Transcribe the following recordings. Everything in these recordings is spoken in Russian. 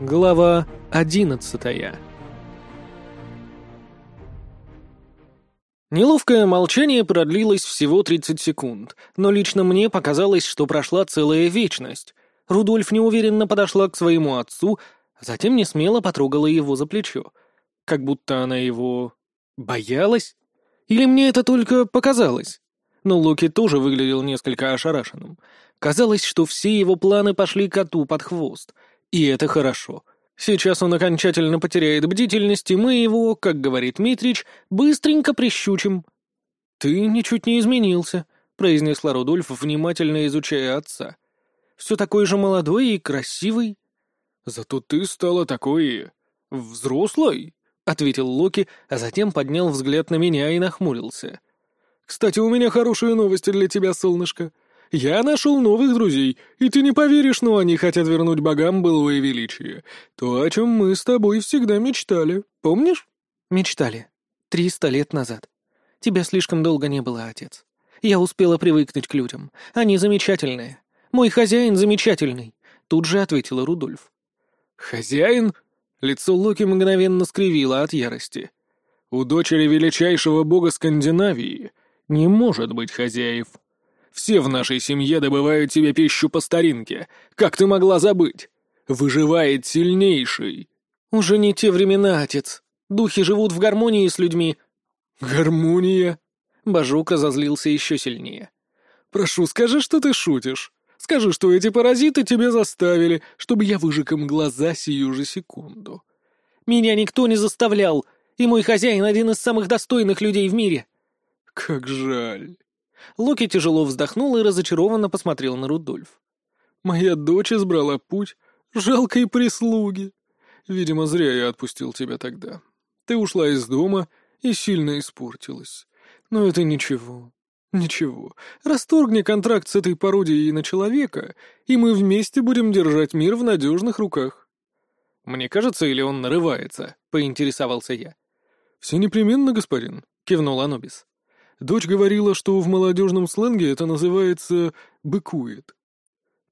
Глава одиннадцатая Неловкое молчание продлилось всего 30 секунд, но лично мне показалось, что прошла целая вечность. Рудольф неуверенно подошла к своему отцу, а затем не смело потрогала его за плечо. Как будто она его... боялась? Или мне это только показалось? Но Локи тоже выглядел несколько ошарашенным. Казалось, что все его планы пошли коту под хвост. И это хорошо. Сейчас он окончательно потеряет бдительность, и мы его, как говорит Митрич, быстренько прищучим. «Ты ничуть не изменился», — произнесла Рудольф, внимательно изучая отца. «Все такой же молодой и красивый». «Зато ты стала такой... взрослой», — ответил Локи, а затем поднял взгляд на меня и нахмурился. «Кстати, у меня хорошие новости для тебя, солнышко. Я нашел новых друзей, и ты не поверишь, но они хотят вернуть богам былое величие. То, о чем мы с тобой всегда мечтали. Помнишь?» «Мечтали. Триста лет назад. Тебя слишком долго не было, отец. Я успела привыкнуть к людям. Они замечательные. Мой хозяин замечательный», — тут же ответила Рудольф. «Хозяин?» Лицо Локи мгновенно скривило от ярости. «У дочери величайшего бога Скандинавии не может быть хозяев. Все в нашей семье добывают себе пищу по старинке. Как ты могла забыть? Выживает сильнейший. Уже не те времена, отец. Духи живут в гармонии с людьми. Гармония? Бажук разозлился еще сильнее. Прошу, скажи, что ты шутишь. Скажи, что эти паразиты тебя заставили, чтобы я выжег им глаза сию же секунду. Меня никто не заставлял, и мой хозяин один из самых достойных людей в мире. «Как жаль». Локи тяжело вздохнул и разочарованно посмотрел на Рудольф. «Моя дочь избрала путь жалкой прислуги. Видимо, зря я отпустил тебя тогда. Ты ушла из дома и сильно испортилась. Но это ничего. Ничего. Расторгни контракт с этой пародией на человека, и мы вместе будем держать мир в надежных руках». «Мне кажется, или он нарывается?» — поинтересовался я. «Все непременно, господин», — кивнул Анубис. Дочь говорила, что в молодежном сленге это называется «быкует».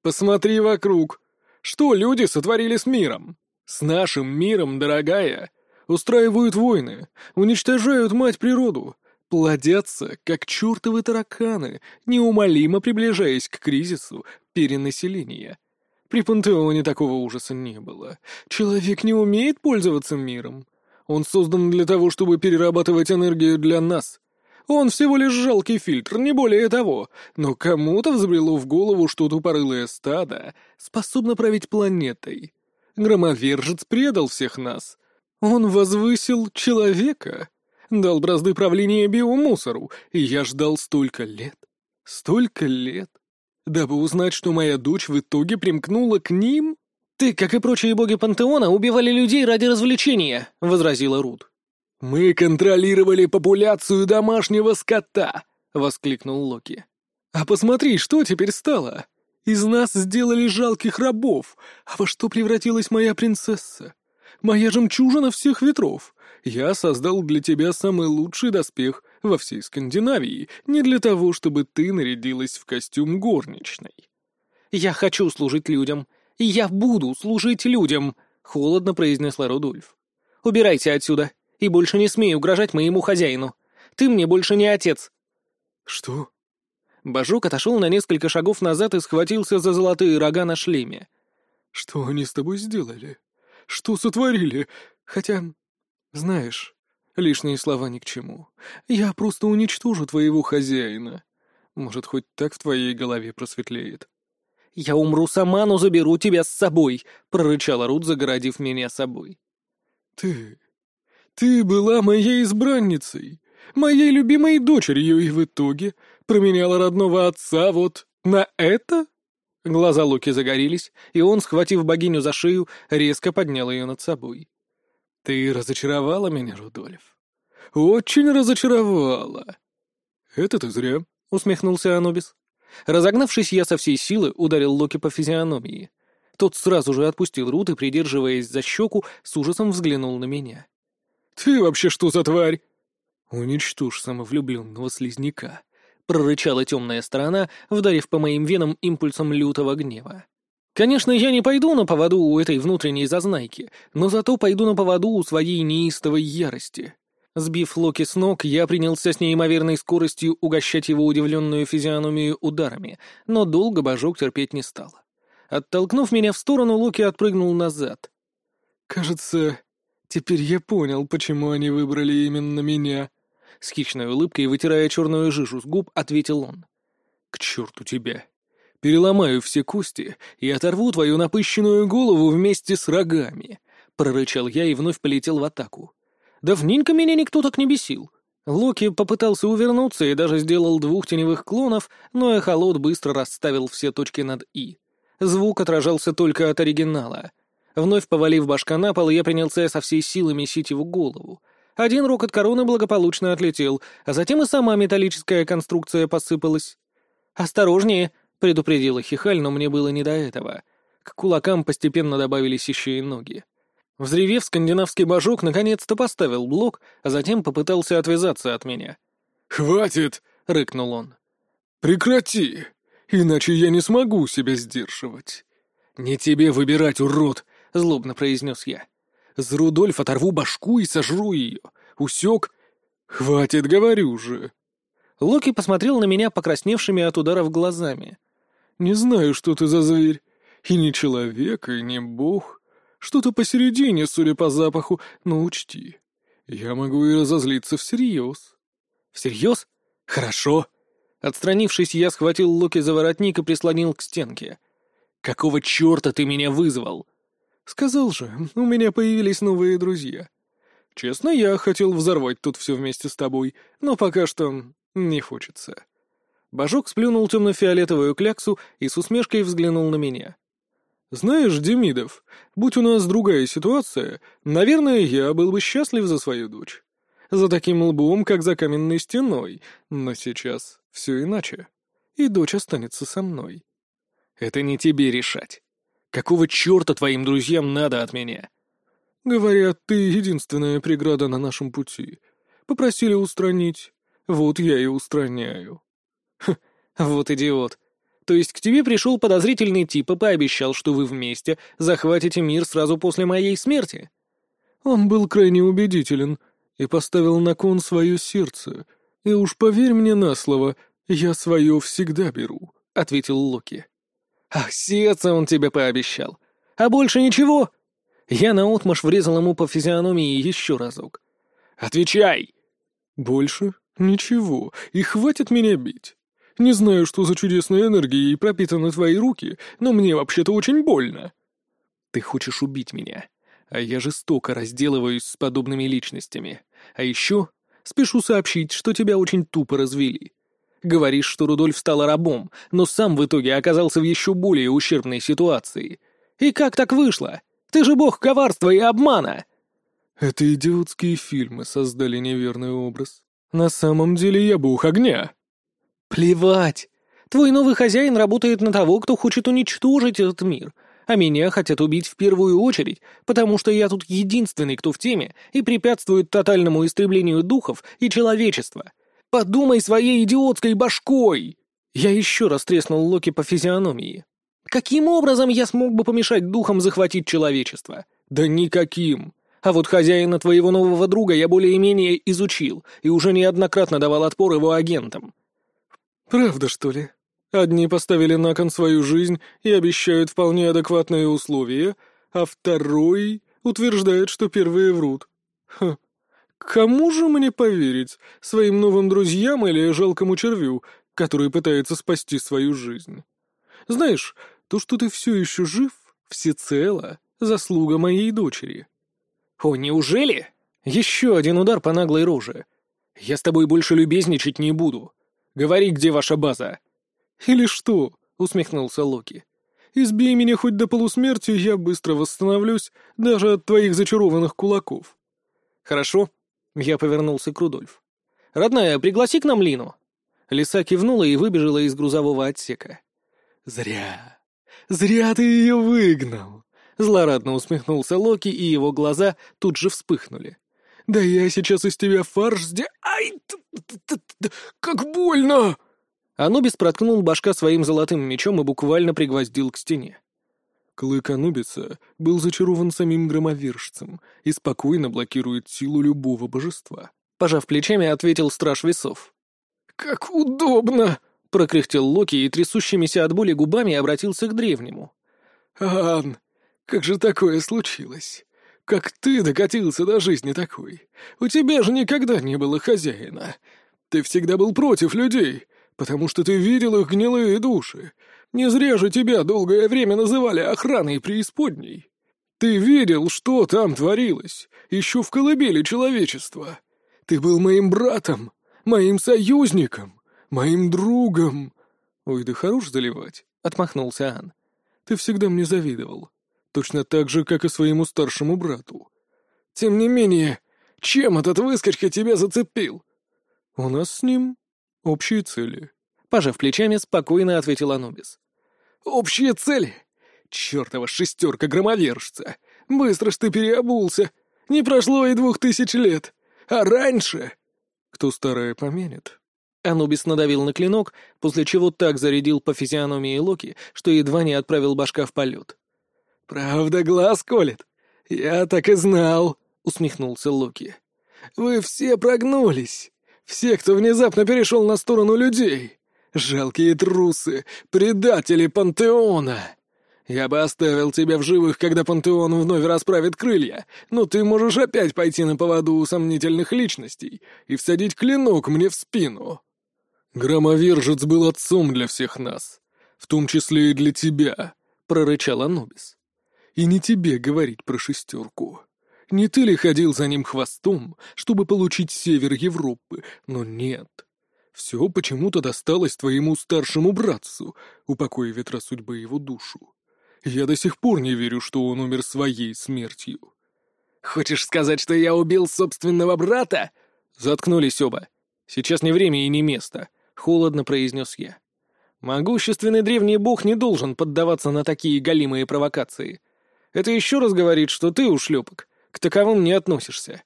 «Посмотри вокруг. Что люди сотворили с миром? С нашим миром, дорогая. Устраивают войны, уничтожают мать природу, плодятся, как чертовы тараканы, неумолимо приближаясь к кризису перенаселения. При пантеоне такого ужаса не было. Человек не умеет пользоваться миром. Он создан для того, чтобы перерабатывать энергию для нас, он всего лишь жалкий фильтр, не более того. Но кому-то взбрело в голову, что тупорылое стадо способно править планетой. Громовержец предал всех нас. Он возвысил человека, дал бразды правления биомусору, и я ждал столько лет, столько лет, дабы узнать, что моя дочь в итоге примкнула к ним. «Ты, как и прочие боги пантеона, убивали людей ради развлечения», — возразила Рут. «Мы контролировали популяцию домашнего скота!» — воскликнул Локи. «А посмотри, что теперь стало! Из нас сделали жалких рабов, а во что превратилась моя принцесса? Моя жемчужина всех ветров! Я создал для тебя самый лучший доспех во всей Скандинавии, не для того, чтобы ты нарядилась в костюм горничной». «Я хочу служить людям, и я буду служить людям!» — холодно произнесла Рудольф. «Убирайся отсюда!» И больше не смей угрожать моему хозяину. Ты мне больше не отец». «Что?» Бажок отошел на несколько шагов назад и схватился за золотые рога на шлеме. «Что они с тобой сделали? Что сотворили? Хотя, знаешь, лишние слова ни к чему. Я просто уничтожу твоего хозяина. Может, хоть так в твоей голове просветлеет». «Я умру сама, но заберу тебя с собой», — прорычала Рут, загородив меня собой. «Ты ты была моей избранницей, моей любимой дочерью, и в итоге променяла родного отца вот на это?» Глаза Луки загорелись, и он, схватив богиню за шею, резко поднял ее над собой. «Ты разочаровала меня, Рудольф. Очень разочаровала». «Это ты зря», — усмехнулся Анубис. Разогнавшись, я со всей силы ударил Локи по физиономии. Тот сразу же отпустил Рут и, придерживаясь за щеку, с ужасом взглянул на меня. «Ты вообще что за тварь?» «Уничтожь самовлюбленного слизняка», — прорычала темная сторона, вдарив по моим венам импульсом лютого гнева. Конечно, я не пойду на поводу у этой внутренней зазнайки, но зато пойду на поводу у своей неистовой ярости. Сбив Локи с ног, я принялся с неимоверной скоростью угощать его удивленную физиономию ударами, но долго божок терпеть не стал. Оттолкнув меня в сторону, Локи отпрыгнул назад. «Кажется, теперь я понял, почему они выбрали именно меня», — с хищной улыбкой, вытирая черную жижу с губ, ответил он. «К черту тебя! Переломаю все кости и оторву твою напыщенную голову вместе с рогами!» — прорычал я и вновь полетел в атаку. Давненько меня никто так не бесил. Локи попытался увернуться и даже сделал двух теневых клонов, но эхолот быстро расставил все точки над «и». Звук отражался только от оригинала. Вновь повалив башка на пол, я принялся со всей силы месить его голову. Один рог от короны благополучно отлетел, а затем и сама металлическая конструкция посыпалась. «Осторожнее!» — предупредила Хихаль, но мне было не до этого. К кулакам постепенно добавились еще и ноги. Взревев, скандинавский божок наконец-то поставил блок, а затем попытался отвязаться от меня. «Хватит!» — рыкнул он. «Прекрати, иначе я не смогу себя сдерживать». «Не тебе выбирать, урод!» — злобно произнес я. «За Рудольф оторву башку и сожру ее. Усек?» «Хватит, говорю же!» Локи посмотрел на меня покрасневшими от ударов глазами. «Не знаю, что ты за зверь. И не человек, и не бог. Что-то посередине, судя по запаху, но учти. Я могу и разозлиться всерьез». «Всерьез? Хорошо». Отстранившись, я схватил Локи за воротник и прислонил к стенке. «Какого черта ты меня вызвал?» «Сказал же, у меня появились новые друзья. Честно, я хотел взорвать тут все вместе с тобой, но пока что не хочется». Божок сплюнул темно-фиолетовую кляксу и с усмешкой взглянул на меня. «Знаешь, Демидов, будь у нас другая ситуация, наверное, я был бы счастлив за свою дочь. За таким лбом, как за каменной стеной, но сейчас все иначе, и дочь останется со мной». «Это не тебе решать. Какого черта твоим друзьям надо от меня?» «Говорят, ты единственная преграда на нашем пути. Попросили устранить. Вот я и устраняю». «Хм, вот идиот. То есть к тебе пришел подозрительный тип и пообещал, что вы вместе захватите мир сразу после моей смерти?» Он был крайне убедителен и поставил на кон свое сердце. И уж поверь мне на слово, я свое всегда беру, — ответил Локи. «Ах, сердце он тебе пообещал! А больше ничего?» Я наотмашь врезал ему по физиономии еще разок. «Отвечай!» «Больше ничего, и хватит меня бить. Не знаю, что за чудесная энергия и пропитаны твои руки, но мне вообще-то очень больно». «Ты хочешь убить меня, а я жестоко разделываюсь с подобными личностями. А еще спешу сообщить, что тебя очень тупо развели. Говоришь, что Рудольф стал рабом, но сам в итоге оказался в еще более ущербной ситуации. И как так вышло? Ты же бог коварства и обмана!» «Это идиотские фильмы создали неверный образ. На самом деле я бог огня». «Плевать! Твой новый хозяин работает на того, кто хочет уничтожить этот мир, а меня хотят убить в первую очередь, потому что я тут единственный, кто в теме и препятствует тотальному истреблению духов и человечества. Подумай своей идиотской башкой!» Я еще раз треснул Локи по физиономии. «Каким образом я смог бы помешать духам захватить человечество? Да никаким!» А вот хозяина твоего нового друга я более-менее изучил и уже неоднократно давал отпор его агентам. «Правда, что ли? Одни поставили на кон свою жизнь и обещают вполне адекватные условия, а второй утверждает, что первые врут. Ха. Кому же мне поверить? Своим новым друзьям или жалкому червю, который пытается спасти свою жизнь? Знаешь, то, что ты все еще жив, всецело заслуга моей дочери». «О, неужели? Еще один удар по наглой роже. Я с тобой больше любезничать не буду. Говори, где ваша база». «Или что?» — усмехнулся Локи. «Избей меня хоть до полусмерти, я быстро восстановлюсь, даже от твоих зачарованных кулаков». «Хорошо». Я повернулся к Рудольф. «Родная, пригласи к нам Лину». Лиса кивнула и выбежала из грузового отсека. «Зря. Зря ты ее выгнал!» Злорадно усмехнулся Локи, и его глаза тут же вспыхнули. Да я сейчас из тебя фарш сде... Ай, как больно!» Анубис проткнул башка своим золотым мечом и буквально пригвоздил к стене. Клык Анубиса был зачарован самим громовержцем и спокойно блокирует силу любого божества. Пожав плечами, ответил страж весов. «Как удобно!» — прокряхтел Локи и трясущимися от боли губами обратился к древнему. «Ан, как же такое случилось? Как ты докатился до жизни такой? У тебя же никогда не было хозяина. Ты всегда был против людей, потому что ты видел их гнилые души. Не зря же тебя долгое время называли охраной преисподней. Ты видел, что там творилось, еще в колыбели человечества. Ты был моим братом, моим союзником, моим другом. Ой, да хорош заливать, — отмахнулся Ан. Ты всегда мне завидовал. Точно так же, как и своему старшему брату. Тем не менее, чем этот выскочка тебя зацепил? У нас с ним общие цели. Пожав плечами, спокойно ответил Анубис. «Общие цели? Чёртова шестерка громовержца! Быстро ж ты переобулся! Не прошло и двух тысяч лет! А раньше...» «Кто старое помянет?» Анубис надавил на клинок, после чего так зарядил по физиономии Локи, что едва не отправил башка в полет. «Правда глаз колет? Я так и знал!» — усмехнулся Локи. «Вы все прогнулись! Все, кто внезапно перешел на сторону людей! Жалкие трусы, предатели пантеона! Я бы оставил тебя в живых, когда пантеон вновь расправит крылья, но ты можешь опять пойти на поводу у сомнительных личностей и всадить клинок мне в спину. Громовержец был отцом для всех нас, в том числе и для тебя, — прорычал Анубис. И не тебе говорить про шестерку. Не ты ли ходил за ним хвостом, чтобы получить север Европы? Но нет. Все почему-то досталось твоему старшему братцу, упокои ветра судьбы его душу. Я до сих пор не верю, что он умер своей смертью. «Хочешь сказать, что я убил собственного брата?» Заткнулись оба. «Сейчас не время и не место», — холодно произнес я. «Могущественный древний бог не должен поддаваться на такие галимые провокации. Это еще раз говорит, что ты, ушлепок, к таковым не относишься».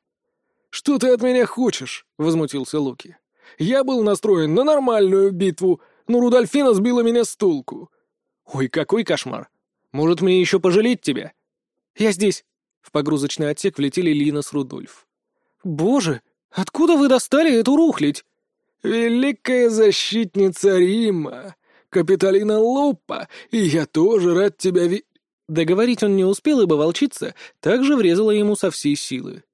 «Что ты от меня хочешь?» — возмутился Луки. Я был настроен на нормальную битву, но Рудольфина сбила меня с толку. Ой, какой кошмар. Может, мне еще пожалеть тебя? Я здесь. В погрузочный отсек влетели Лина с Рудольф. Боже, откуда вы достали эту рухлядь? Великая защитница Рима, Капиталина Лупа, и я тоже рад тебя ви... Договорить он не успел, ибо волчица также врезала ему со всей силы.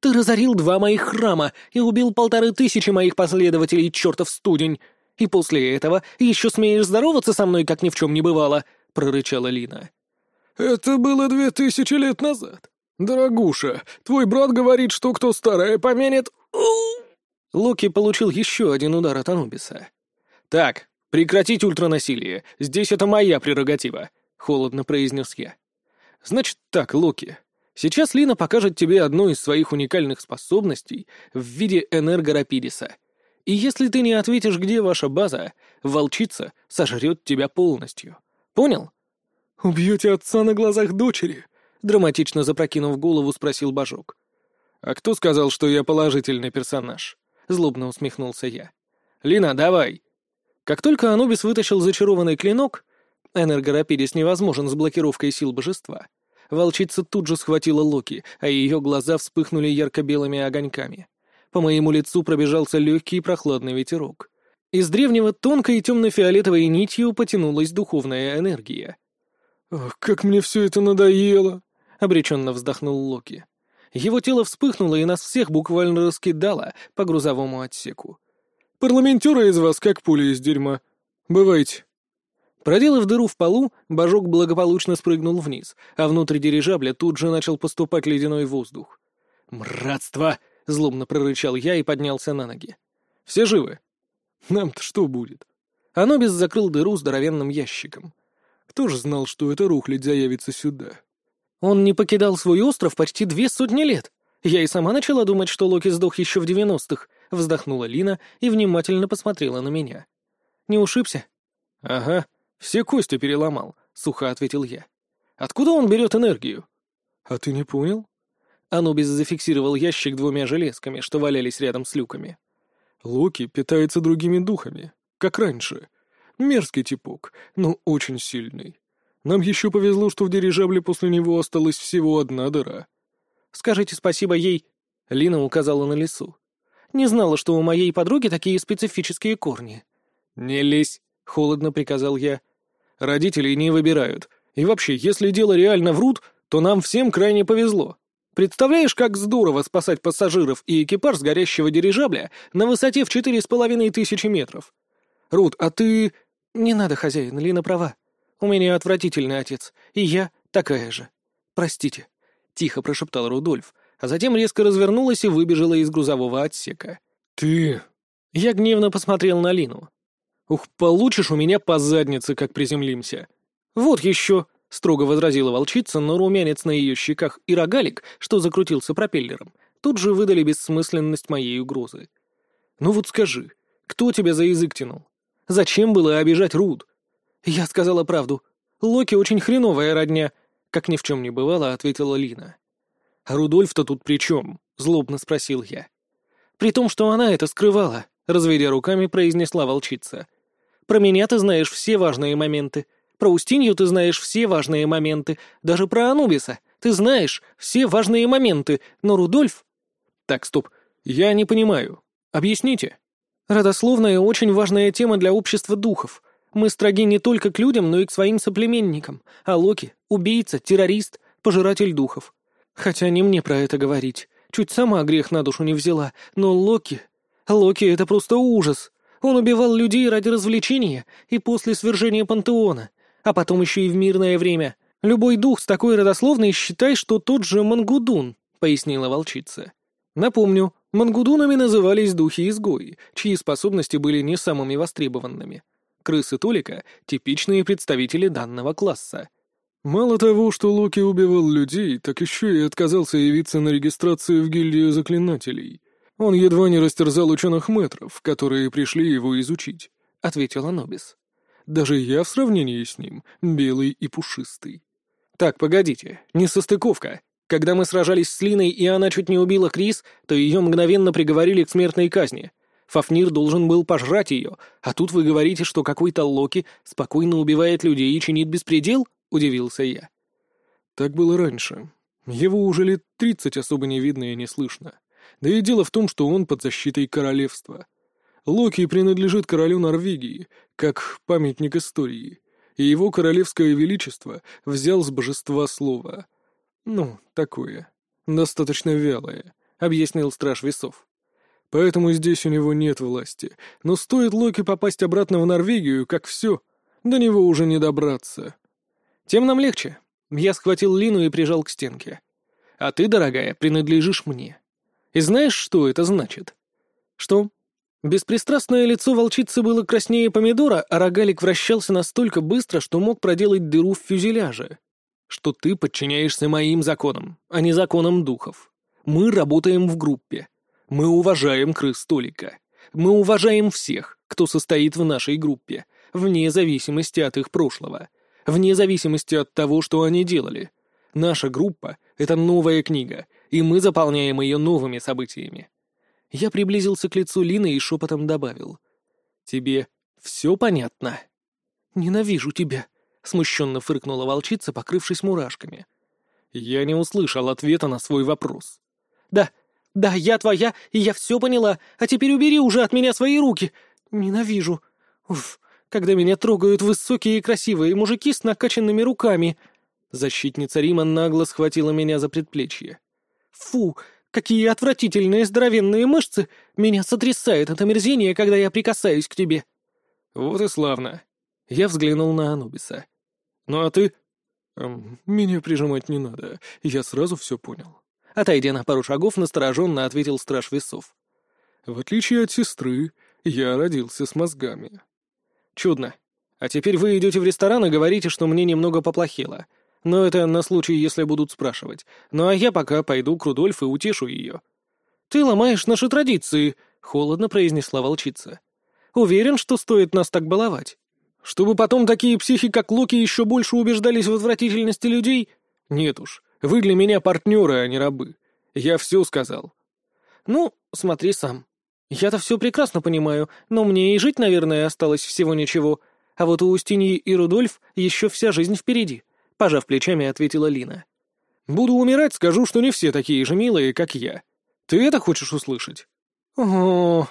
Ты разорил два моих храма и убил полторы тысячи моих последователей, чертов студень. И после этого еще смеешь здороваться со мной, как ни в чем не бывало», — прорычала Лина. «Это было две тысячи лет назад. Дорогуша, твой брат говорит, что кто старое помянет...» Локи получил еще один удар от Анубиса. «Так, прекратить ультранасилие. Здесь это моя прерогатива», — холодно произнес я. «Значит так, Локи, Сейчас Лина покажет тебе одну из своих уникальных способностей в виде энергорапидиса. И если ты не ответишь, где ваша база, волчица сожрет тебя полностью. Понял? «Убьете отца на глазах дочери?» — драматично запрокинув голову, спросил Божок. «А кто сказал, что я положительный персонаж?» — злобно усмехнулся я. «Лина, давай!» Как только Анубис вытащил зачарованный клинок, энергорапидис невозможен с блокировкой сил божества — Волчица тут же схватила Локи, а ее глаза вспыхнули ярко-белыми огоньками. По моему лицу пробежался легкий и прохладный ветерок. Из древнего тонкой темно-фиолетовой нитью потянулась духовная энергия. «Ох, как мне все это надоело!» — обреченно вздохнул Локи. Его тело вспыхнуло и нас всех буквально раскидало по грузовому отсеку. «Парламентеры из вас как пули из дерьма. Бывайте». Проделав дыру в полу, божок благополучно спрыгнул вниз, а внутрь дирижабля тут же начал поступать ледяной воздух. «Мратство!» — злобно прорычал я и поднялся на ноги. «Все живы?» «Нам-то что будет?» Анобис закрыл дыру здоровенным ящиком. «Кто же знал, что эта рухлядь заявится сюда?» «Он не покидал свой остров почти две сотни лет. Я и сама начала думать, что Локи сдох еще в девяностых», — вздохнула Лина и внимательно посмотрела на меня. «Не ушибся?» «Ага», «Все кости переломал», — сухо ответил я. «Откуда он берет энергию?» «А ты не понял?» Анубис зафиксировал ящик двумя железками, что валялись рядом с люками. «Локи питается другими духами, как раньше. Мерзкий типок, но очень сильный. Нам еще повезло, что в дирижабле после него осталась всего одна дыра. Скажите спасибо ей. Лина указала на лесу. Не знала, что у моей подруги такие специфические корни. «Не лезь», — холодно приказал я. «Родителей не выбирают. И вообще, если дело реально врут, то нам всем крайне повезло. Представляешь, как здорово спасать пассажиров и экипаж с горящего дирижабля на высоте в четыре с половиной тысячи метров? Рут, а ты...» «Не надо, хозяин, Лина права. У меня отвратительный отец, и я такая же. Простите», — тихо прошептал Рудольф, а затем резко развернулась и выбежала из грузового отсека. «Ты...» Я гневно посмотрел на Лину. «Ух, получишь у меня по заднице, как приземлимся!» «Вот еще!» — строго возразила волчица, но румянец на ее щеках и рогалик, что закрутился пропеллером, тут же выдали бессмысленность моей угрозы. «Ну вот скажи, кто тебя за язык тянул? Зачем было обижать Руд?» «Я сказала правду. Локи очень хреновая родня», — как ни в чем не бывало, ответила Лина. «А Рудольф-то тут при чем?» — злобно спросил я. «При том, что она это скрывала», — разведя руками, произнесла волчица. «Про меня ты знаешь все важные моменты. Про Устинью ты знаешь все важные моменты. Даже про Анубиса ты знаешь все важные моменты. Но Рудольф...» «Так, стоп. Я не понимаю. Объясните». «Родословная — очень важная тема для общества духов. Мы строги не только к людям, но и к своим соплеменникам. А Локи — убийца, террорист, пожиратель духов. Хотя не мне про это говорить. Чуть сама грех на душу не взяла. Но Локи... Локи — это просто ужас. Он убивал людей ради развлечения и после свержения пантеона. А потом еще и в мирное время. Любой дух с такой родословной считай, что тот же Мангудун, — пояснила волчица. Напомню, мангудунами назывались духи-изгои, чьи способности были не самыми востребованными. Крысы Толика — типичные представители данного класса. Мало того, что Локи убивал людей, так еще и отказался явиться на регистрацию в гильдию заклинателей. Он едва не растерзал ученых метров, которые пришли его изучить, — ответил Анобис. Даже я в сравнении с ним белый и пушистый. Так, погодите, не состыковка. Когда мы сражались с Линой, и она чуть не убила Крис, то ее мгновенно приговорили к смертной казни. Фафнир должен был пожрать ее, а тут вы говорите, что какой-то Локи спокойно убивает людей и чинит беспредел? — удивился я. Так было раньше. Его уже лет тридцать особо не видно и не слышно. Да и дело в том, что он под защитой королевства. Локи принадлежит королю Норвегии, как памятник истории, и его королевское величество взял с божества слово. Ну, такое. Достаточно вялое, — объяснил страж весов. Поэтому здесь у него нет власти. Но стоит Локи попасть обратно в Норвегию, как все, до него уже не добраться. Тем нам легче. Я схватил Лину и прижал к стенке. А ты, дорогая, принадлежишь мне. И знаешь, что это значит? Что? Беспристрастное лицо волчицы было краснее помидора, а рогалик вращался настолько быстро, что мог проделать дыру в фюзеляже. Что ты подчиняешься моим законам, а не законам духов. Мы работаем в группе. Мы уважаем крыс Толика. Мы уважаем всех, кто состоит в нашей группе, вне зависимости от их прошлого вне зависимости от того, что они делали. Наша группа — это новая книга, и мы заполняем ее новыми событиями. Я приблизился к лицу Лины и шепотом добавил. «Тебе все понятно?» «Ненавижу тебя», — смущенно фыркнула волчица, покрывшись мурашками. Я не услышал ответа на свой вопрос. «Да, да, я твоя, и я все поняла, а теперь убери уже от меня свои руки. Ненавижу. Уф, когда меня трогают высокие и красивые мужики с накачанными руками. Защитница Рима нагло схватила меня за предплечье. Фу, какие отвратительные здоровенные мышцы! Меня сотрясает от омерзения, когда я прикасаюсь к тебе. Вот и славно. Я взглянул на Анубиса. Ну а ты? Эм, меня прижимать не надо, я сразу все понял. Отойдя на пару шагов, настороженно ответил страж весов. В отличие от сестры, я родился с мозгами. Чудно. А теперь вы идете в ресторан и говорите, что мне немного поплохело. Но это на случай, если будут спрашивать. Ну а я пока пойду к Рудольф и утешу ее. «Ты ломаешь наши традиции», — холодно произнесла волчица. «Уверен, что стоит нас так баловать. Чтобы потом такие психи, как Локи, еще больше убеждались в отвратительности людей? Нет уж, вы для меня партнеры, а не рабы. Я все сказал». «Ну, смотри сам. «Я-то все прекрасно понимаю, но мне и жить, наверное, осталось всего ничего. А вот у Устиньи и Рудольф еще вся жизнь впереди», — пожав плечами, ответила Лина. «Буду умирать, скажу, что не все такие же милые, как я. Ты это хочешь услышать?» «Ого...»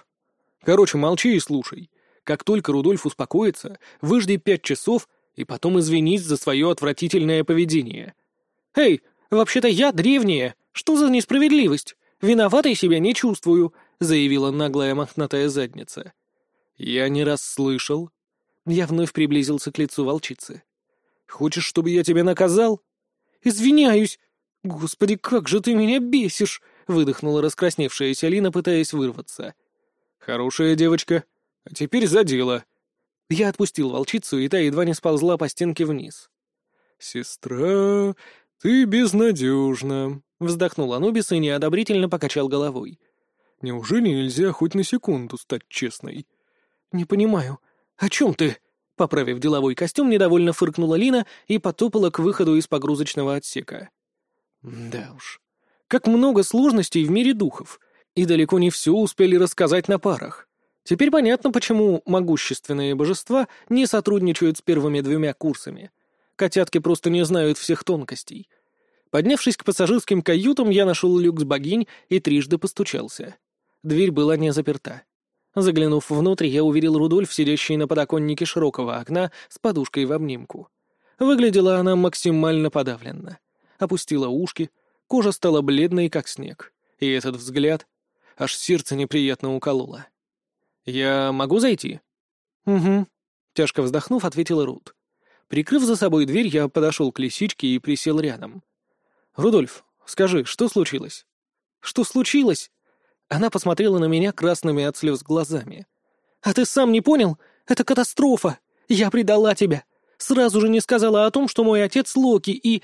«Короче, молчи и слушай. Как только Рудольф успокоится, выжди пять часов и потом извинись за свое отвратительное поведение». «Эй, вообще-то я древняя. Что за несправедливость? Виноватой себя не чувствую», — заявила наглая мохнатая задница. «Я не раз слышал». Я вновь приблизился к лицу волчицы. «Хочешь, чтобы я тебя наказал?» «Извиняюсь! Господи, как же ты меня бесишь!» — выдохнула раскрасневшаяся Лина, пытаясь вырваться. «Хорошая девочка. А теперь за дело». Я отпустил волчицу, и та едва не сползла по стенке вниз. «Сестра, ты безнадежна», — вздохнул Анубис и неодобрительно покачал головой. «Неужели нельзя хоть на секунду стать честной?» «Не понимаю. О чем ты?» Поправив деловой костюм, недовольно фыркнула Лина и потопала к выходу из погрузочного отсека. Да уж. Как много сложностей в мире духов, и далеко не все успели рассказать на парах. Теперь понятно, почему могущественные божества не сотрудничают с первыми двумя курсами. Котятки просто не знают всех тонкостей. Поднявшись к пассажирским каютам, я нашел люкс богинь и трижды постучался. Дверь была не заперта. Заглянув внутрь, я увидел Рудольф, сидящий на подоконнике широкого окна с подушкой в обнимку. Выглядела она максимально подавленно. Опустила ушки, кожа стала бледной, как снег. И этот взгляд аж сердце неприятно укололо. «Я могу зайти?» «Угу», — тяжко вздохнув, ответила Рут. Прикрыв за собой дверь, я подошел к лисичке и присел рядом. «Рудольф, скажи, что случилось?» «Что случилось?» Она посмотрела на меня красными от слез глазами. «А ты сам не понял? Это катастрофа! Я предала тебя! Сразу же не сказала о том, что мой отец Локи, и...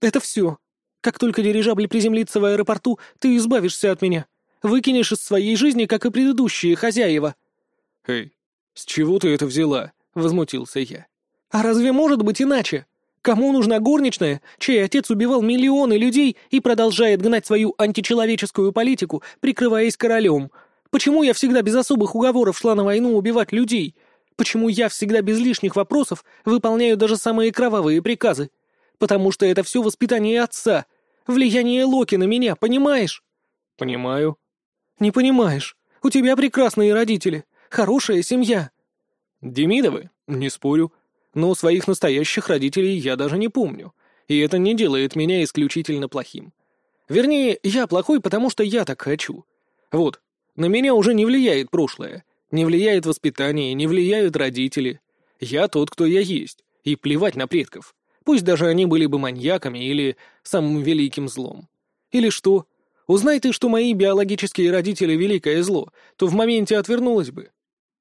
Это все. Как только дирижабль приземлится в аэропорту, ты избавишься от меня. Выкинешь из своей жизни, как и предыдущие хозяева». «Эй, с чего ты это взяла?» — возмутился я. «А разве может быть иначе? Кому нужна горничная, чей отец убивал миллионы людей и продолжает гнать свою античеловеческую политику, прикрываясь королем? Почему я всегда без особых уговоров шла на войну убивать людей? Почему я всегда без лишних вопросов выполняю даже самые кровавые приказы? Потому что это все воспитание отца, влияние Локи на меня, понимаешь? Понимаю. Не понимаешь. У тебя прекрасные родители, хорошая семья. Демидовы? Не спорю но своих настоящих родителей я даже не помню, и это не делает меня исключительно плохим. Вернее, я плохой, потому что я так хочу. Вот, на меня уже не влияет прошлое, не влияет воспитание, не влияют родители. Я тот, кто я есть, и плевать на предков. Пусть даже они были бы маньяками или самым великим злом. Или что? Узнай ты, что мои биологические родители — великое зло, то в моменте отвернулась бы.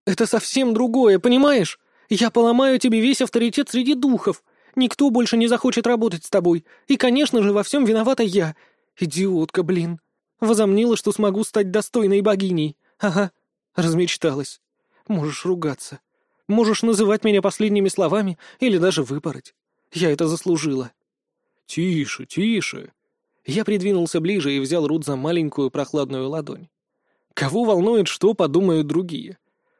Это совсем другое, понимаешь? Я поломаю тебе весь авторитет среди духов. Никто больше не захочет работать с тобой. И, конечно же, во всем виновата я. Идиотка, блин. Возомнила, что смогу стать достойной богиней. Ага, размечталась. Можешь ругаться. Можешь называть меня последними словами или даже выпороть. Я это заслужила. Тише, тише. Я придвинулся ближе и взял Рут за маленькую прохладную ладонь. Кого волнует, что подумают другие?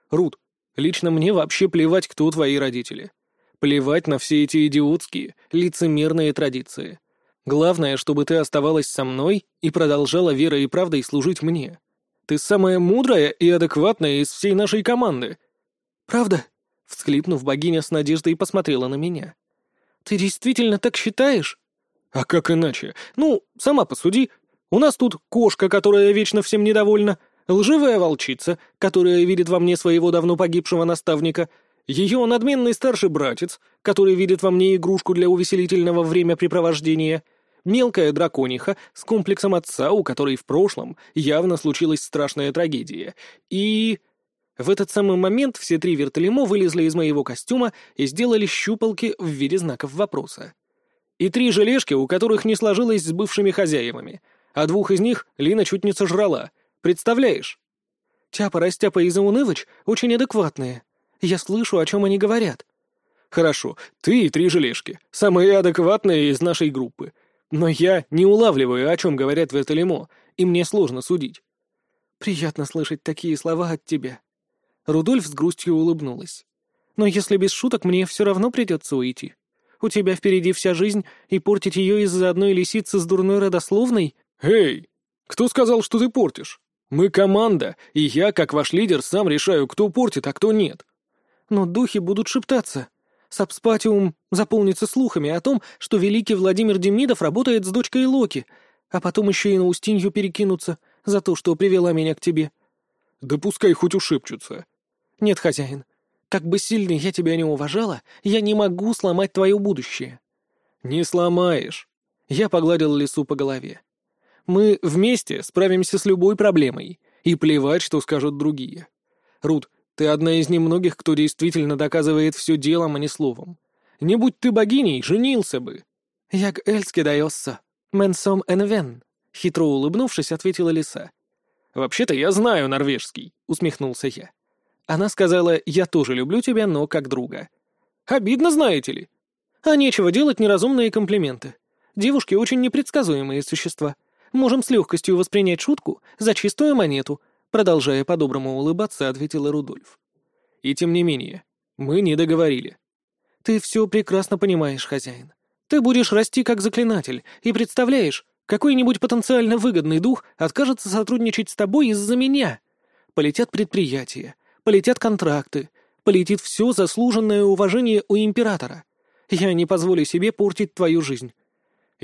Рут, Лично мне вообще плевать, кто твои родители. Плевать на все эти идиотские, лицемерные традиции. Главное, чтобы ты оставалась со мной и продолжала верой и правдой служить мне. Ты самая мудрая и адекватная из всей нашей команды. Правда? Всхлипнув, богиня с надеждой посмотрела на меня. Ты действительно так считаешь? А как иначе? Ну, сама посуди. У нас тут кошка, которая вечно всем недовольна, лживая волчица, которая видит во мне своего давно погибшего наставника, ее надменный старший братец, который видит во мне игрушку для увеселительного времяпрепровождения, мелкая дракониха с комплексом отца, у которой в прошлом явно случилась страшная трагедия, и... В этот самый момент все три вертолемо вылезли из моего костюма и сделали щупалки в виде знаков вопроса. И три желешки, у которых не сложилось с бывшими хозяевами, а двух из них Лина чуть не сожрала — Представляешь? Тяпа, Растяпа и Заунывыч очень адекватные. Я слышу, о чем они говорят. Хорошо, ты и три желешки, самые адекватные из нашей группы. Но я не улавливаю, о чем говорят в Вертолемо, и мне сложно судить. Приятно слышать такие слова от тебя. Рудольф с грустью улыбнулась. Но если без шуток, мне все равно придется уйти. У тебя впереди вся жизнь, и портить ее из-за одной лисицы с дурной родословной? Эй, кто сказал, что ты портишь? Мы команда, и я, как ваш лидер, сам решаю, кто портит, а кто нет. Но духи будут шептаться. Сабспатиум заполнится слухами о том, что великий Владимир Демидов работает с дочкой Локи, а потом еще и на Устинью перекинутся за то, что привела меня к тебе. Да пускай хоть ушепчутся. Нет, хозяин, как бы сильно я тебя не уважала, я не могу сломать твое будущее. Не сломаешь. Я погладил лису по голове. Мы вместе справимся с любой проблемой, и плевать, что скажут другие. Рут, ты одна из немногих, кто действительно доказывает все делом, а не словом. Не будь ты богиней, женился бы. «Як эльски даёсса, менсом энвен», — хитро улыбнувшись, ответила лиса. «Вообще-то я знаю норвежский», — усмехнулся я. Она сказала, «Я тоже люблю тебя, но как друга». «Обидно, знаете ли?» «А нечего делать неразумные комплименты. Девушки очень непредсказуемые существа. Можем с легкостью воспринять шутку за чистую монету», продолжая по-доброму улыбаться, ответила Рудольф. «И тем не менее, мы не договорили». «Ты все прекрасно понимаешь, хозяин. Ты будешь расти как заклинатель, и представляешь, какой-нибудь потенциально выгодный дух откажется сотрудничать с тобой из-за меня. Полетят предприятия, полетят контракты, полетит все заслуженное уважение у императора. Я не позволю себе портить твою жизнь.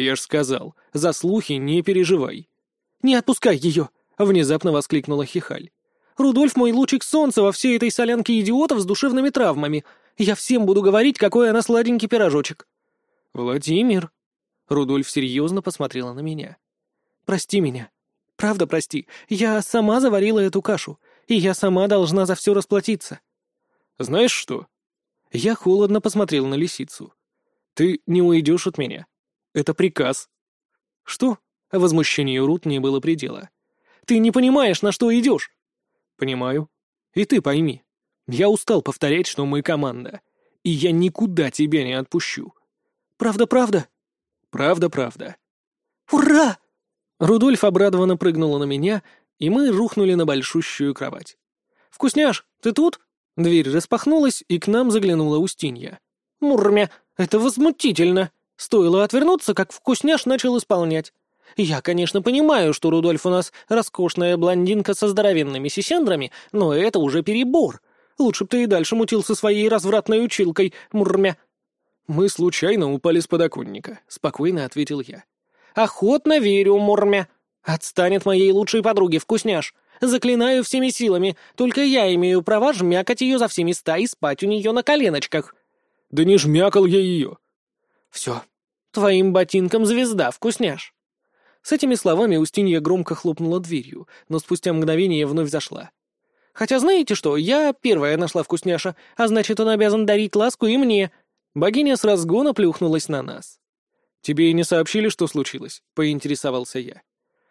«Я ж сказал, за слухи не переживай». «Не отпускай ее!» — внезапно воскликнула Хихаль. «Рудольф мой лучик солнца во всей этой солянке идиотов с душевными травмами. Я всем буду говорить, какой она сладенький пирожочек». «Владимир!» Рудольф серьезно посмотрела на меня. «Прости меня. Правда, прости. Я сама заварила эту кашу, и я сама должна за все расплатиться». «Знаешь что?» Я холодно посмотрел на лисицу. «Ты не уйдешь от меня. Это приказ». «Что?» — возмущению Рут не было предела. «Ты не понимаешь, на что идешь?» «Понимаю. И ты пойми. Я устал повторять, что мы команда. И я никуда тебя не отпущу». «Правда-правда?» «Правда-правда». «Ура!» Рудольф обрадованно прыгнула на меня, и мы рухнули на большущую кровать. «Вкусняш, ты тут?» Дверь распахнулась, и к нам заглянула Устинья. «Мурмя, это возмутительно!» Стоило отвернуться, как вкусняш начал исполнять. Я, конечно, понимаю, что Рудольф у нас роскошная блондинка со здоровенными сисендрами, но это уже перебор. Лучше б ты и дальше мутил со своей развратной училкой, мурмя. «Мы случайно упали с подоконника», — спокойно ответил я. «Охотно верю, мурмя. Отстанет моей лучшей подруге, вкусняш. Заклинаю всеми силами, только я имею право жмякать ее за все места и спать у нее на коленочках». «Да не жмякал я ее». «Все, Твоим ботинкам звезда, вкусняш!» С этими словами Устинья громко хлопнула дверью, но спустя мгновение вновь зашла. «Хотя знаете что, я первая нашла вкусняша, а значит, он обязан дарить ласку и мне». Богиня с разгона плюхнулась на нас. «Тебе и не сообщили, что случилось?» — поинтересовался я.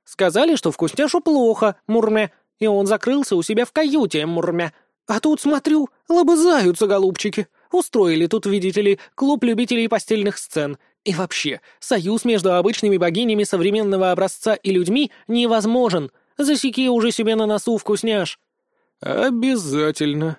«Сказали, что вкусняшу плохо, мурмя, и он закрылся у себя в каюте, мурмя. А тут, смотрю, лобызаются, голубчики. Устроили тут, видите ли, клуб любителей постельных сцен — и вообще, союз между обычными богинями современного образца и людьми невозможен. Засеки уже себе на носу, вкусняш. Обязательно.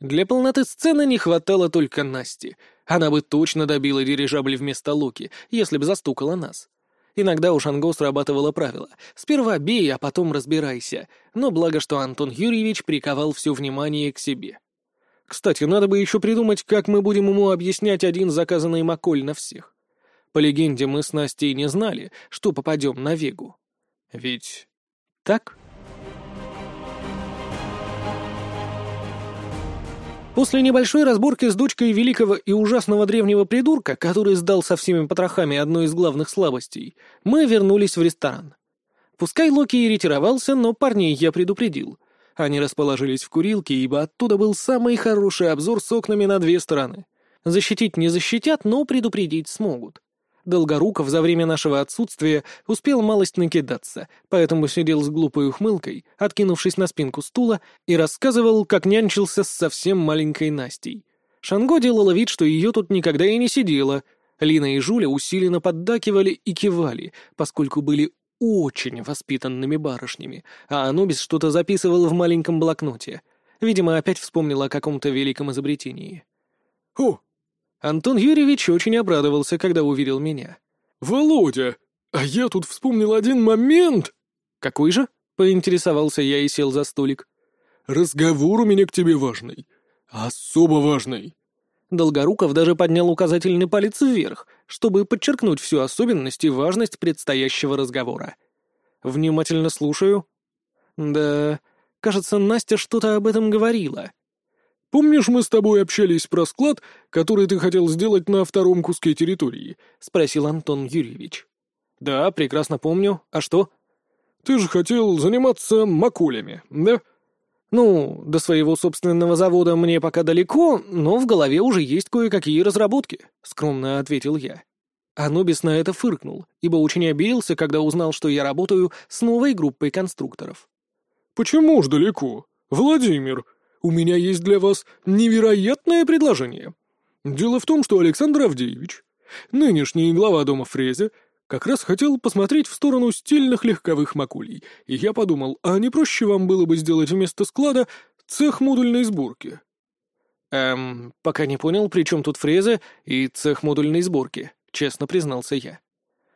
Для полноты сцены не хватало только Насти. Она бы точно добила дирижабль вместо Луки, если бы застукала нас. Иногда у Шанго срабатывало правило. Сперва бей, а потом разбирайся. Но благо, что Антон Юрьевич приковал все внимание к себе. Кстати, надо бы еще придумать, как мы будем ему объяснять один заказанный Маколь на всех. По легенде, мы с Настей не знали, что попадем на Вегу. Ведь так? После небольшой разборки с дочкой великого и ужасного древнего придурка, который сдал со всеми потрохами одной из главных слабостей, мы вернулись в ресторан. Пускай Локи и ретировался, но парней я предупредил. Они расположились в курилке, ибо оттуда был самый хороший обзор с окнами на две стороны. Защитить не защитят, но предупредить смогут. Долгоруков за время нашего отсутствия успел малость накидаться, поэтому сидел с глупой ухмылкой, откинувшись на спинку стула, и рассказывал, как нянчился с совсем маленькой Настей. Шанго делала вид, что ее тут никогда и не сидела. Лина и Жуля усиленно поддакивали и кивали, поскольку были очень воспитанными барышнями, а Анубис что-то записывал в маленьком блокноте. Видимо, опять вспомнил о каком-то великом изобретении. «О!» Антон Юрьевич очень обрадовался, когда увидел меня. «Володя, а я тут вспомнил один момент!» «Какой же?» — поинтересовался я и сел за столик. «Разговор у меня к тебе важный. Особо важный». Долгоруков даже поднял указательный палец вверх, чтобы подчеркнуть всю особенность и важность предстоящего разговора. «Внимательно слушаю». «Да, кажется, Настя что-то об этом говорила». «Помнишь, мы с тобой общались про склад, который ты хотел сделать на втором куске территории?» — спросил Антон Юрьевич. «Да, прекрасно помню. А что?» «Ты же хотел заниматься макулями, да?» «Ну, до своего собственного завода мне пока далеко, но в голове уже есть кое-какие разработки», — скромно ответил я. Анубис на это фыркнул, ибо очень обиделся, когда узнал, что я работаю с новой группой конструкторов. «Почему ж далеко? Владимир, у меня есть для вас невероятное предложение. Дело в том, что Александр Авдеевич, нынешний глава дома Фрезе, как раз хотел посмотреть в сторону стильных легковых макулей, и я подумал, а не проще вам было бы сделать вместо склада цех модульной сборки?» «Эм, пока не понял, при чем тут фрезы и цех модульной сборки», — честно признался я.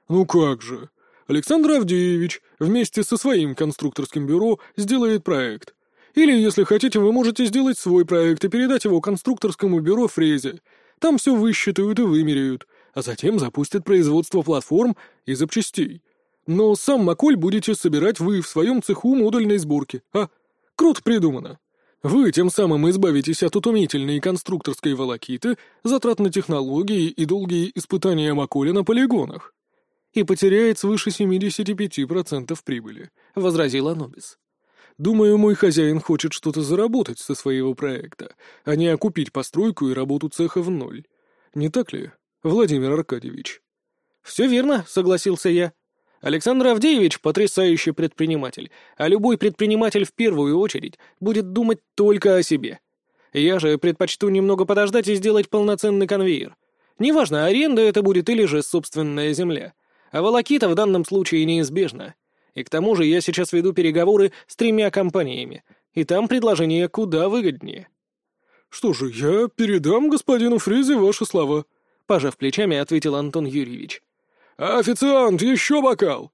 «Ну как же. Александр Авдеевич вместе со своим конструкторским бюро сделает проект. Или, если хотите, вы можете сделать свой проект и передать его конструкторскому бюро Фрезе. Там все высчитают и вымеряют, а затем запустят производство платформ и запчастей. Но сам Маколь будете собирать вы в своем цеху модульной сборки. А, круто придумано. Вы тем самым избавитесь от утомительной конструкторской волокиты, затрат на технологии и долгие испытания Маколя на полигонах. И потеряет свыше 75% прибыли, — возразил Анубис. Думаю, мой хозяин хочет что-то заработать со своего проекта, а не окупить постройку и работу цеха в ноль. Не так ли, Владимир Аркадьевич?» «Все верно», — согласился я. «Александр Авдеевич — потрясающий предприниматель, а любой предприниматель в первую очередь будет думать только о себе. Я же предпочту немного подождать и сделать полноценный конвейер. Неважно, аренда это будет или же собственная земля. А волокита в данном случае неизбежна. И к тому же я сейчас веду переговоры с тремя компаниями, и там предложение куда выгоднее». «Что же, я передам господину Фризе ваши слова», — пожав плечами, ответил Антон Юрьевич. «Официант, еще бокал!»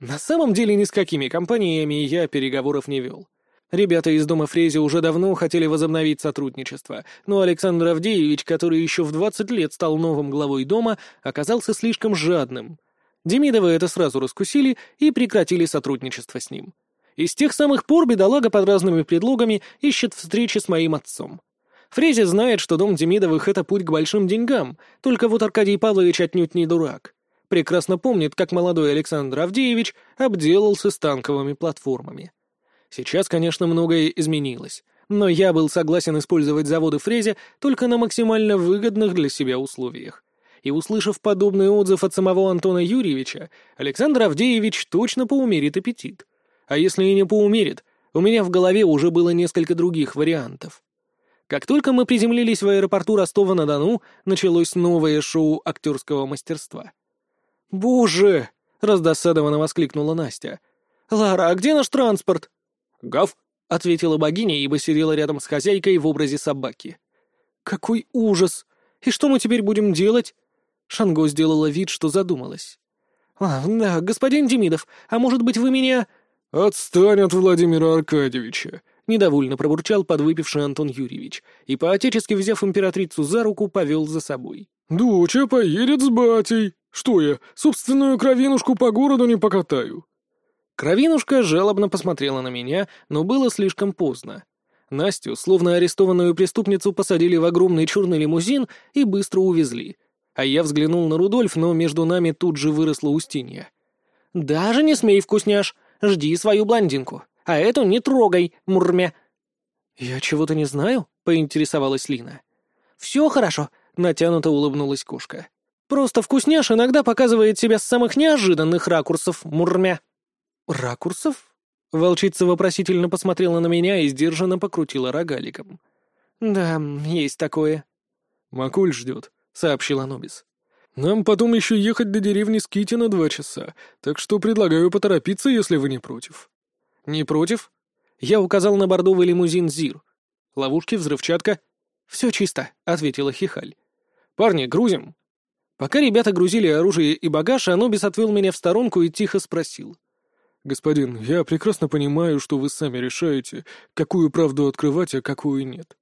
На самом деле ни с какими компаниями я переговоров не вел. Ребята из дома Фрези уже давно хотели возобновить сотрудничество, но Александр Авдеевич, который еще в 20 лет стал новым главой дома, оказался слишком жадным. Демидовы это сразу раскусили и прекратили сотрудничество с ним. И с тех самых пор бедолага под разными предлогами ищет встречи с моим отцом. Фрези знает, что дом Демидовых — это путь к большим деньгам, только вот Аркадий Павлович отнюдь не дурак. Прекрасно помнит, как молодой Александр Авдеевич обделался с танковыми платформами. Сейчас, конечно, многое изменилось, но я был согласен использовать заводы Фрези только на максимально выгодных для себя условиях и, услышав подобный отзыв от самого Антона Юрьевича, Александр Авдеевич точно поумерит аппетит. А если и не поумерит, у меня в голове уже было несколько других вариантов. Как только мы приземлились в аэропорту Ростова-на-Дону, началось новое шоу актерского мастерства. «Боже!» — раздосадованно воскликнула Настя. «Лара, а где наш транспорт?» «Гав!» — ответила богиня, ибо сидела рядом с хозяйкой в образе собаки. «Какой ужас! И что мы теперь будем делать?» Шанго сделала вид, что задумалась. «А, да, господин Демидов, а может быть вы меня...» «Отстань от Владимира Аркадьевича!» — недовольно пробурчал подвыпивший Антон Юрьевич и, поотечески взяв императрицу за руку, повел за собой. «Доча поедет с батей. Что я, собственную кровинушку по городу не покатаю?» Кровинушка жалобно посмотрела на меня, но было слишком поздно. Настю, словно арестованную преступницу, посадили в огромный черный лимузин и быстро увезли — а я взглянул на Рудольф, но между нами тут же выросла Устинья. «Даже не смей, вкусняш! Жди свою блондинку, а эту не трогай, мурмя!» «Я чего-то не знаю?» — поинтересовалась Лина. «Все хорошо», — натянуто улыбнулась кошка. «Просто вкусняш иногда показывает себя с самых неожиданных ракурсов, мурмя». «Ракурсов?» Волчица вопросительно посмотрела на меня и сдержанно покрутила рогаликом. «Да, есть такое». «Макуль ждет», сообщил Анубис. «Нам потом еще ехать до деревни Скитина два часа, так что предлагаю поторопиться, если вы не против». «Не против?» Я указал на бордовый лимузин «Зир». Ловушки, взрывчатка?» «Все чисто», — ответила Хихаль. «Парни, грузим!» Пока ребята грузили оружие и багаж, Анубис отвел меня в сторонку и тихо спросил. «Господин, я прекрасно понимаю, что вы сами решаете, какую правду открывать, а какую нет.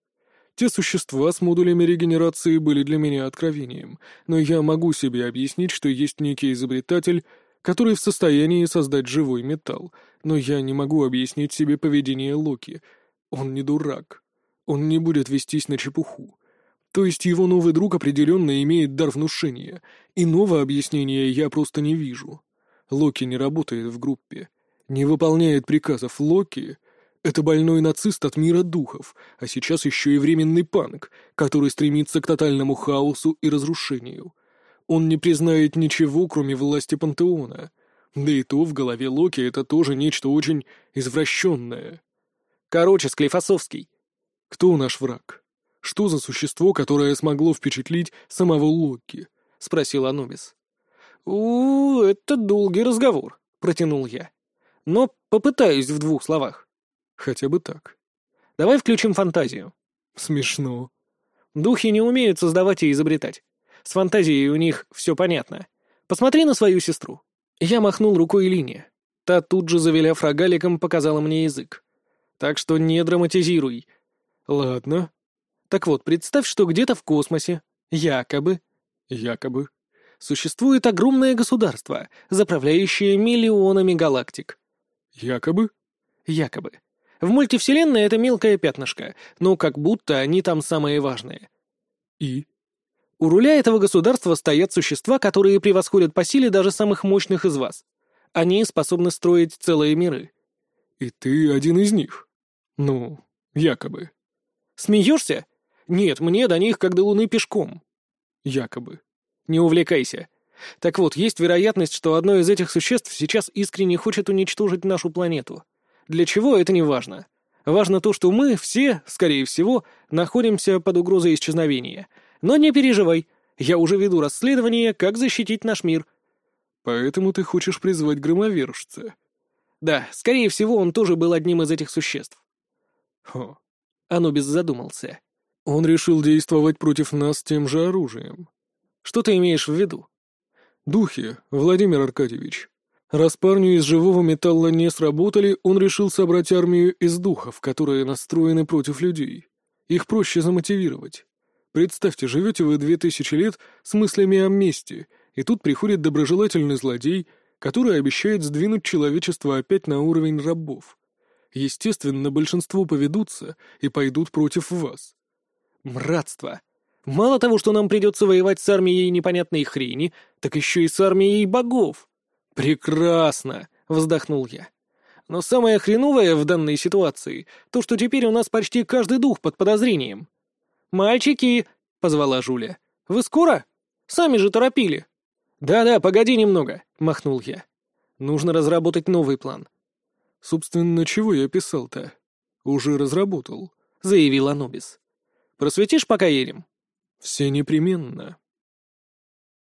Те существа с модулями регенерации были для меня откровением, но я могу себе объяснить, что есть некий изобретатель, который в состоянии создать живой металл, но я не могу объяснить себе поведение Локи. Он не дурак. Он не будет вестись на чепуху. То есть его новый друг определенно имеет дар внушения. Иного объяснения я просто не вижу. Локи не работает в группе. Не выполняет приказов Локи. Это больной нацист от мира духов, а сейчас еще и временный панк, который стремится к тотальному хаосу и разрушению. Он не признает ничего, кроме власти пантеона. Да и то в голове Локи это тоже нечто очень извращенное. Короче, Склифосовский. Кто наш враг? Что за существо, которое смогло впечатлить самого Локи? — спросил Анубис. «У, это долгий разговор», — протянул я. «Но попытаюсь в двух словах». «Хотя бы так». «Давай включим фантазию». «Смешно». «Духи не умеют создавать и изобретать. С фантазией у них все понятно. Посмотри на свою сестру». Я махнул рукой Лине. Та тут же, завиляв рогаликом, показала мне язык. «Так что не драматизируй». «Ладно», так вот, представь, что где-то в космосе, якобы, якобы, существует огромное государство, заправляющее миллионами галактик. Якобы? Якобы. В мультивселенной это мелкое пятнышко, но как будто они там самые важные. И? У руля этого государства стоят существа, которые превосходят по силе даже самых мощных из вас. Они способны строить целые миры. И ты один из них? Ну, якобы. Смеешься? Нет, мне до них как до Луны пешком. Якобы. Не увлекайся. Так вот, есть вероятность, что одно из этих существ сейчас искренне хочет уничтожить нашу планету. Для чего, это не важно. Важно то, что мы все, скорее всего, находимся под угрозой исчезновения. Но не переживай, я уже веду расследование, как защитить наш мир. Поэтому ты хочешь призвать громовержца? Да, скорее всего, он тоже был одним из этих существ. Хо. Анубис задумался. Он решил действовать против нас тем же оружием. Что ты имеешь в виду? Духи, Владимир Аркадьевич. Раз парню из живого металла не сработали, он решил собрать армию из духов, которые настроены против людей. Их проще замотивировать. Представьте, живете вы две тысячи лет с мыслями о мести, и тут приходит доброжелательный злодей, который обещает сдвинуть человечество опять на уровень рабов. Естественно, большинство поведутся и пойдут против вас. Мратство. Мало того, что нам придется воевать с армией непонятной хрени, так еще и с армией богов. Прекрасно, вздохнул я. Но самое хреновое в данной ситуации — то, что теперь у нас почти каждый дух под подозрением. «Мальчики!» — позвала Жуля. «Вы скоро? Сами же торопили!» «Да-да, погоди немного!» — махнул я. «Нужно разработать новый план». «Собственно, чего я писал-то?» «Уже разработал», — заявил Анубис. Просветишь, пока едем?» «Все непременно»,